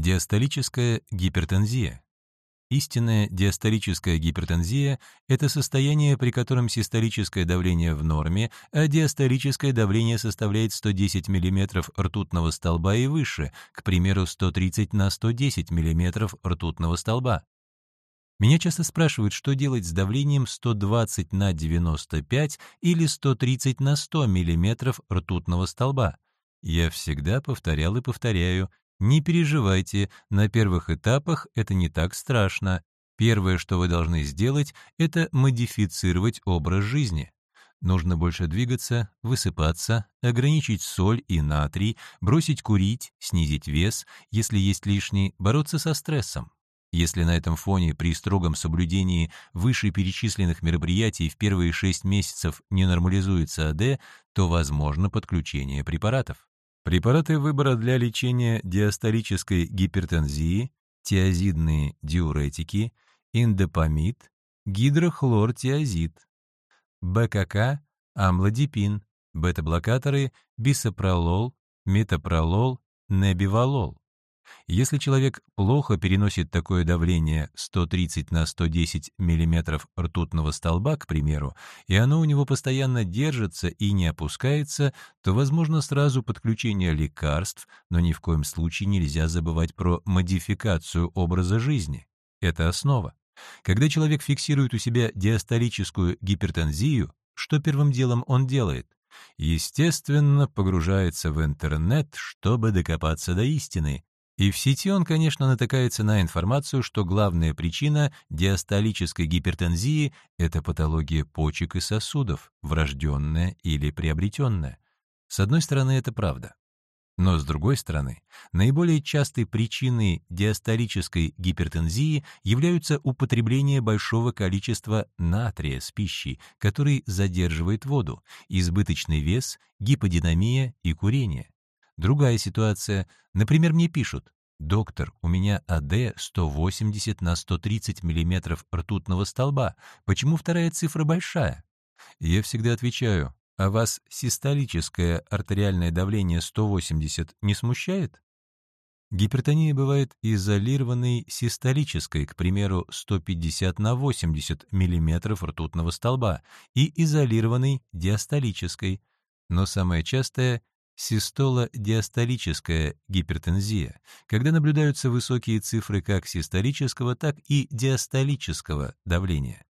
Диастолическая гипертензия. Истинная диастолическая гипертензия — это состояние, при котором систолическое давление в норме, а диастолическое давление составляет 110 мм ртутного столба и выше, к примеру, 130 на 110 мм ртутного столба. Меня часто спрашивают, что делать с давлением 120 на 95 или 130 на 100 мм ртутного столба. Я всегда повторял и повторяю, не переживайте, на первых этапах это не так страшно. Первое, что вы должны сделать, это модифицировать образ жизни. Нужно больше двигаться, высыпаться, ограничить соль и натрий, бросить курить, снизить вес, если есть лишний, бороться со стрессом. Если на этом фоне при строгом соблюдении вышеперечисленных мероприятий в первые 6 месяцев не нормализуется АД, то возможно подключение препаратов. Препараты выбора для лечения диастолической гипертензии, тиазидные диуретики, индопамид, гидрохлортиазид, БКК, амлодипин, бета-блокаторы, бисопролол, метапролол, небивалол. Если человек плохо переносит такое давление 130 на 110 мм ртутного столба, к примеру, и оно у него постоянно держится и не опускается, то возможно сразу подключение лекарств, но ни в коем случае нельзя забывать про модификацию образа жизни. Это основа. Когда человек фиксирует у себя диастолическую гипертензию, что первым делом он делает? Естественно, погружается в интернет, чтобы докопаться до истины, и в сети он, конечно, натыкается на информацию, что главная причина диастолической гипертензии – это патология почек и сосудов, врожденная или приобретенная. С одной стороны, это правда. Но с другой стороны, наиболее частой причиной диастолической гипертензии являются употребление большого количества натрия с пищей, который задерживает воду, избыточный вес, гиподинамия и курение. Другая ситуация. Например, мне пишут, «Доктор, у меня АД 180 на 130 мм ртутного столба. Почему вторая цифра большая?» Я всегда отвечаю, «А вас систолическое артериальное давление 180 не смущает?» Гипертония бывает изолированной систолической, к примеру, 150 на 80 мм ртутного столба, и изолированной диастолической, но самое частое систола-диастолическая гипертензия, когда наблюдаются высокие цифры как систолического, так и диастолического давления.